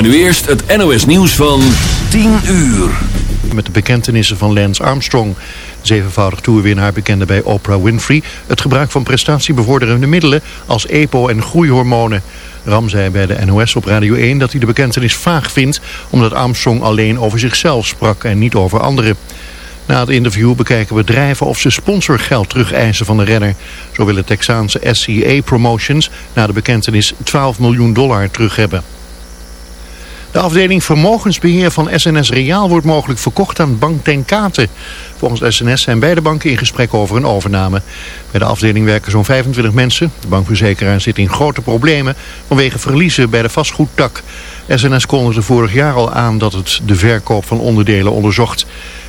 Maar nu eerst het NOS nieuws van 10 uur. Met de bekentenissen van Lance Armstrong. Zevenvoudig toerwinnaar bekende bij Oprah Winfrey... het gebruik van prestatiebevorderende middelen als EPO en groeihormonen. Ram zei bij de NOS op Radio 1 dat hij de bekentenis vaag vindt... omdat Armstrong alleen over zichzelf sprak en niet over anderen. Na het interview bekijken bedrijven of ze sponsorgeld terugeisen van de renner. Zo wil de Texaanse SCA Promotions na de bekentenis 12 miljoen dollar terug hebben. De afdeling vermogensbeheer van SNS Reaal wordt mogelijk verkocht aan Bank ten Kate. Volgens SNS zijn beide banken in gesprek over een overname. Bij de afdeling werken zo'n 25 mensen. De bankverzekeraar zit in grote problemen vanwege verliezen bij de vastgoedtak. SNS kondigde vorig jaar al aan dat het de verkoop van onderdelen onderzocht.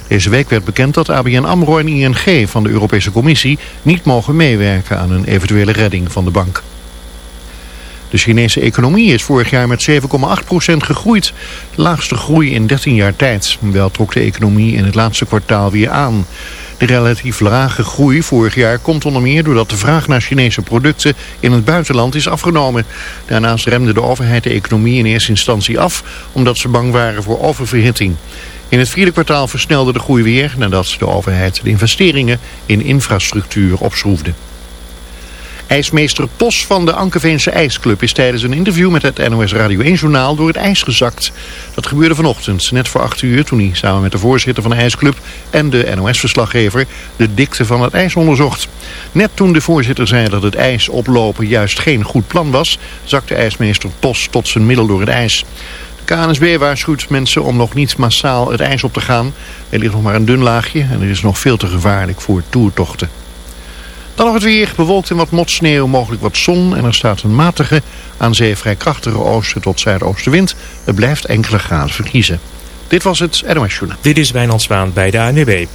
Deze week werd bekend dat ABN AMRO en ING van de Europese Commissie niet mogen meewerken aan een eventuele redding van de bank. De Chinese economie is vorig jaar met 7,8% gegroeid. De laagste groei in 13 jaar tijd. Wel trok de economie in het laatste kwartaal weer aan. De relatief lage groei vorig jaar komt onder meer doordat de vraag naar Chinese producten in het buitenland is afgenomen. Daarnaast remde de overheid de economie in eerste instantie af omdat ze bang waren voor oververhitting. In het vierde kwartaal versnelde de groei weer nadat de overheid de investeringen in infrastructuur opschroefde. IJsmeester Pos van de Ankeveense IJsclub is tijdens een interview met het NOS Radio 1-journaal door het ijs gezakt. Dat gebeurde vanochtend, net voor 8 uur, toen hij samen met de voorzitter van de IJsclub en de NOS-verslaggever de dikte van het ijs onderzocht. Net toen de voorzitter zei dat het ijs oplopen juist geen goed plan was, zakte IJsmeester Pos tot zijn middel door het ijs. De KNSB waarschuwt mensen om nog niet massaal het ijs op te gaan. Er ligt nog maar een dun laagje en het is nog veel te gevaarlijk voor toertochten. Dan nog het weer, bewolkt en wat motsneeuw, mogelijk wat zon en er staat een matige, aan zee vrij krachtige oosten tot zuidoostenwind. Het blijft enkele graden verkiezen. Dit was het NOS. Dit is Wijnand bij de ANWB.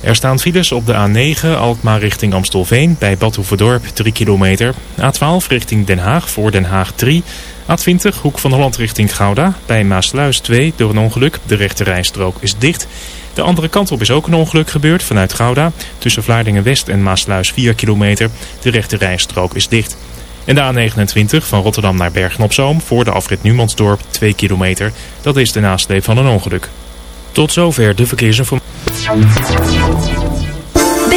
Er staan files op de A9 Alkmaar richting Amstelveen bij Badhoevedorp 3 kilometer. A12 richting Den Haag voor Den Haag 3. A20 Hoek van Holland richting Gouda bij Maasluis 2 door een ongeluk. De rechte rijstrook is dicht. De andere kant op is ook een ongeluk gebeurd vanuit Gouda. Tussen Vlaardingen-West en Maasluis 4 kilometer. De rechte rijstrook is dicht. En de A29 van Rotterdam naar Bergen-op-Zoom voor de afrit Numansdorp 2 kilometer. Dat is de nasleep van een ongeluk. Tot zover de verkeersinformatie.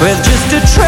with just a train.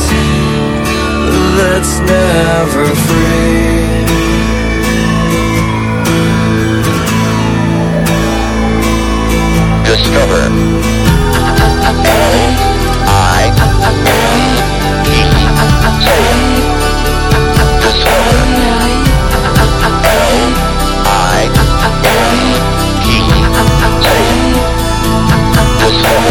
never free. Discover. L I T Discover.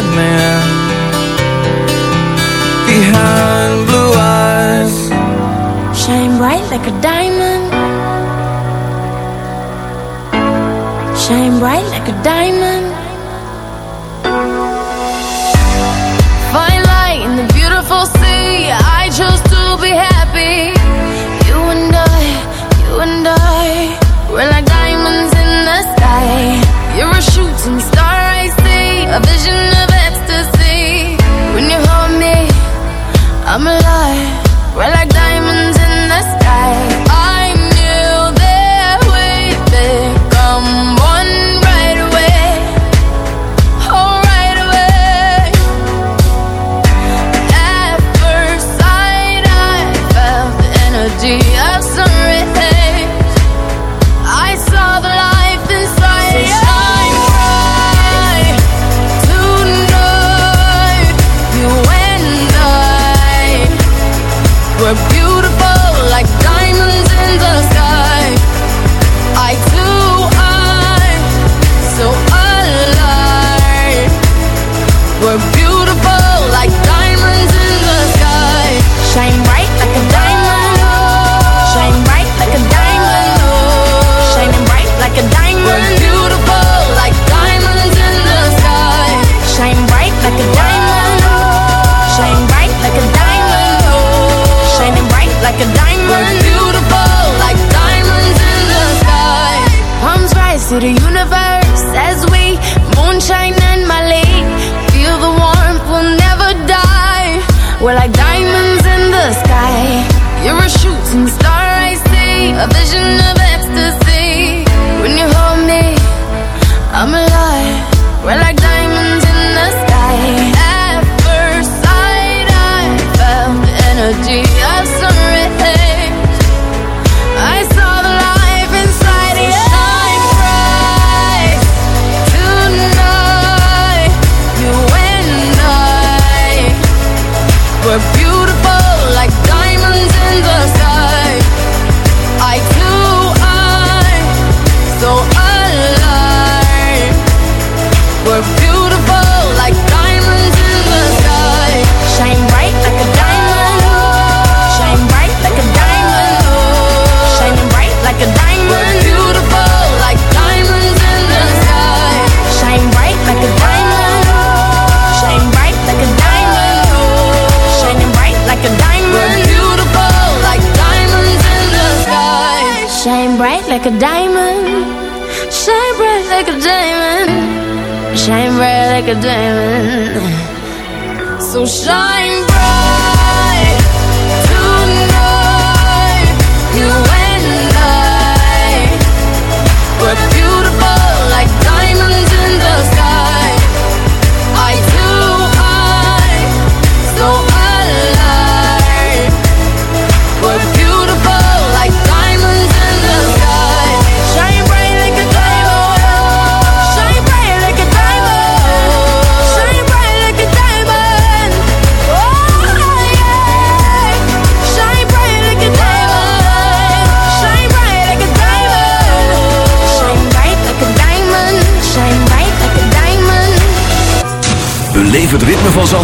madman. Behind blue eyes. Shine bright like a diamond. Shine bright like a diamond.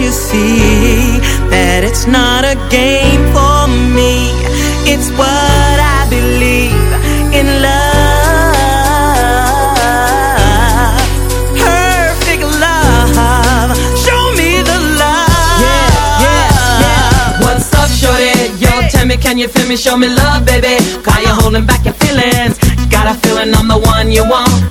You see that it's not a game for me? It's what I believe in love. Perfect love. Show me the love. Yeah, yeah, yeah. What's up, shorty? Yo, tell me, can you feel me? Show me love, baby. Cause you're holding back your feelings. Got a feeling I'm the one you want.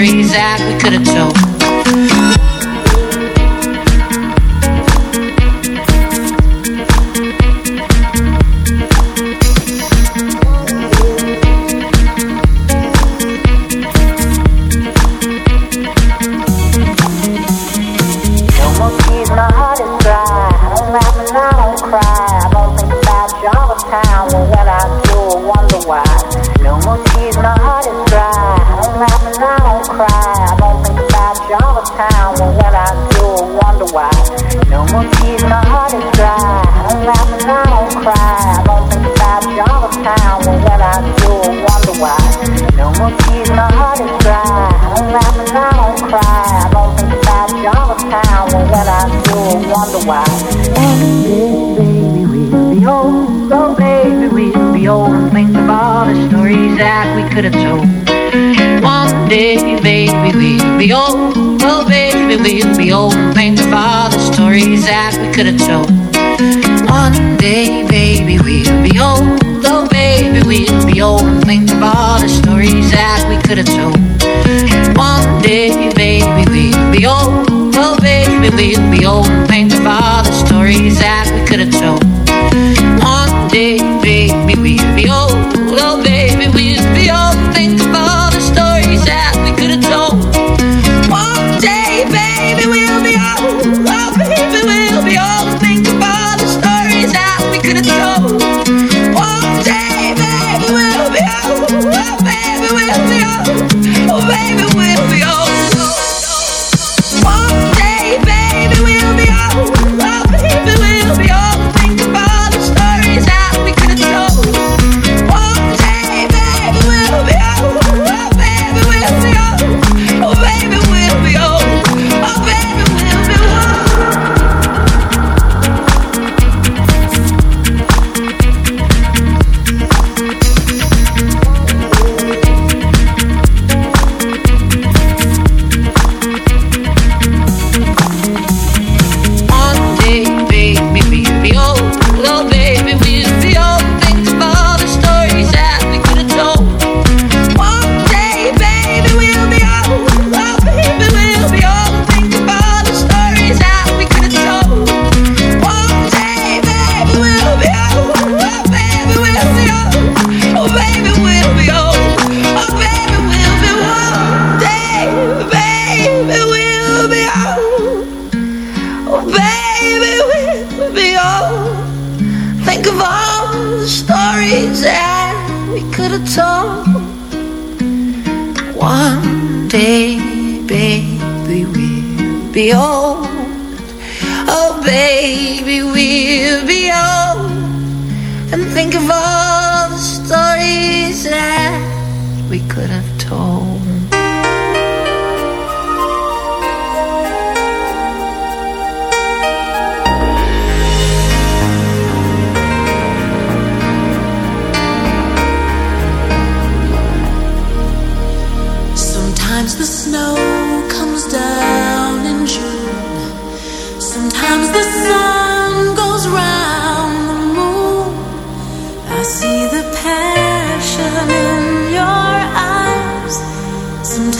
stories that we could have told.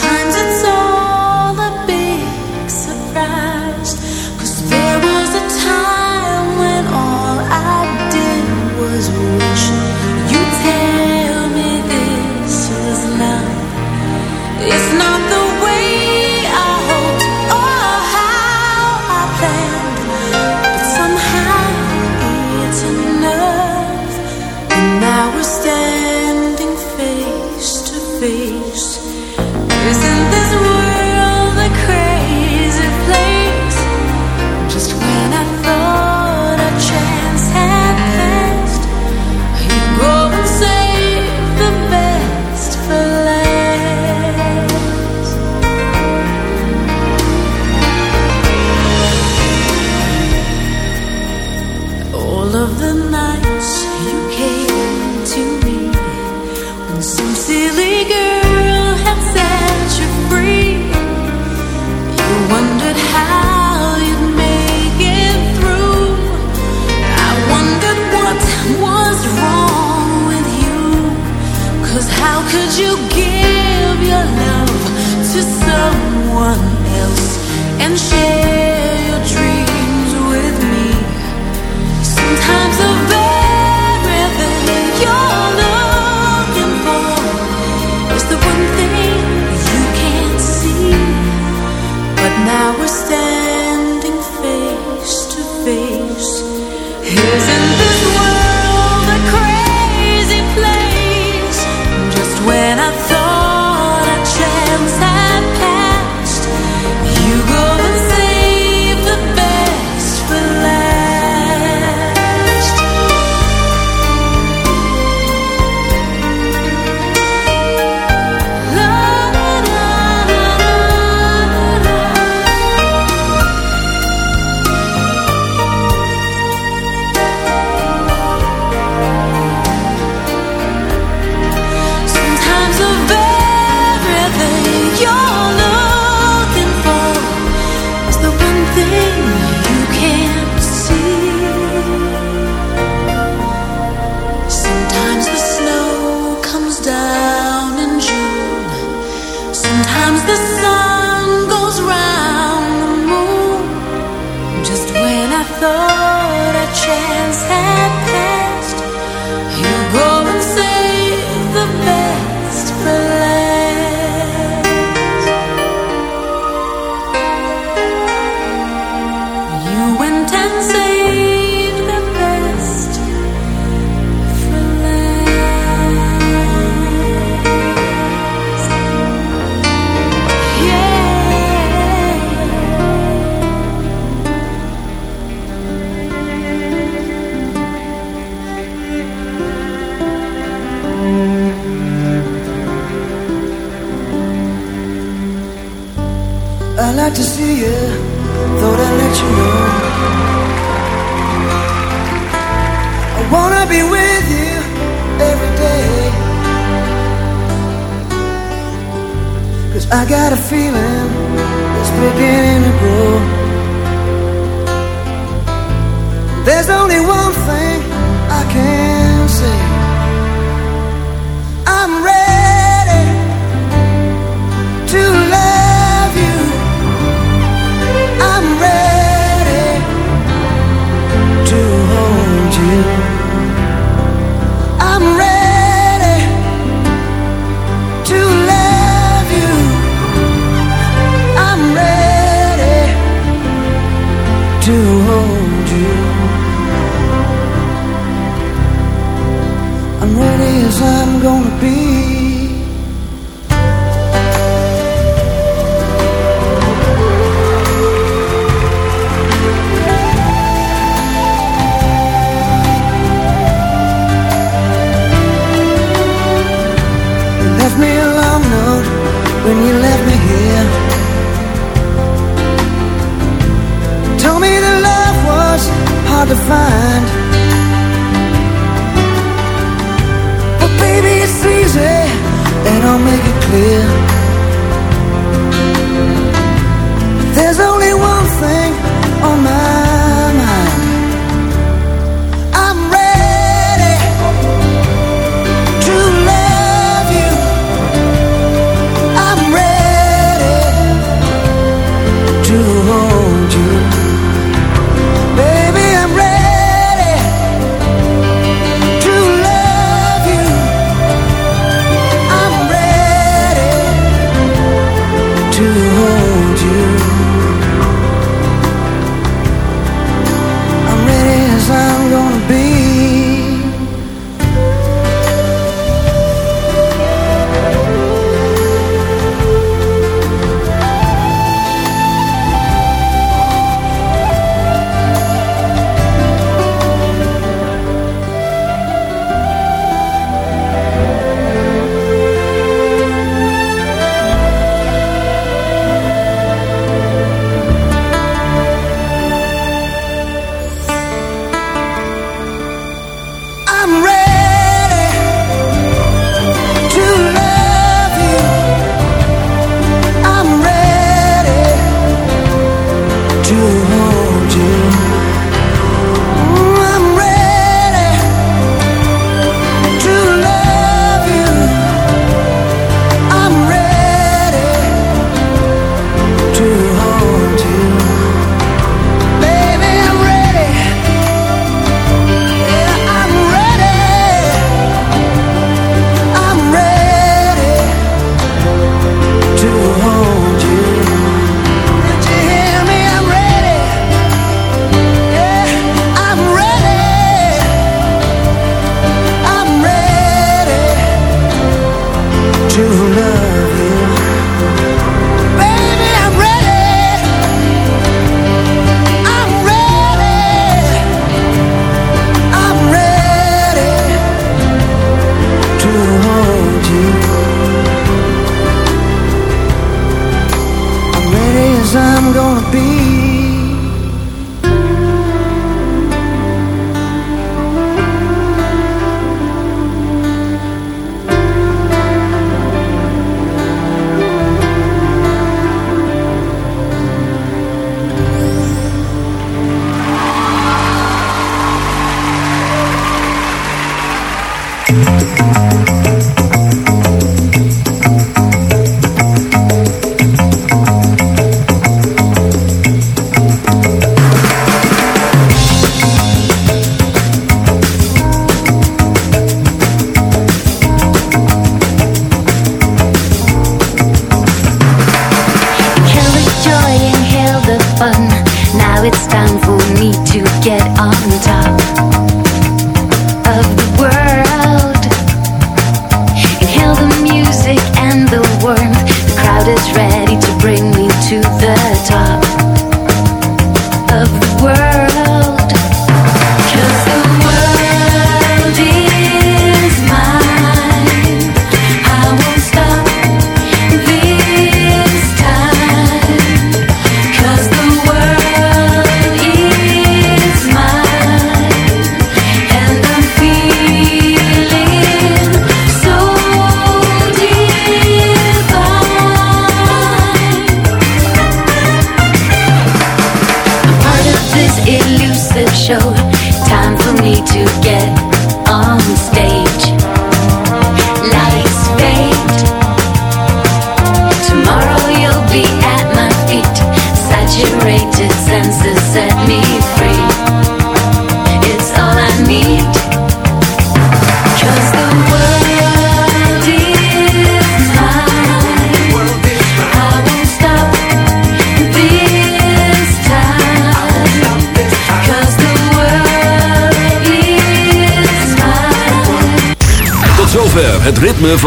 times it's so 水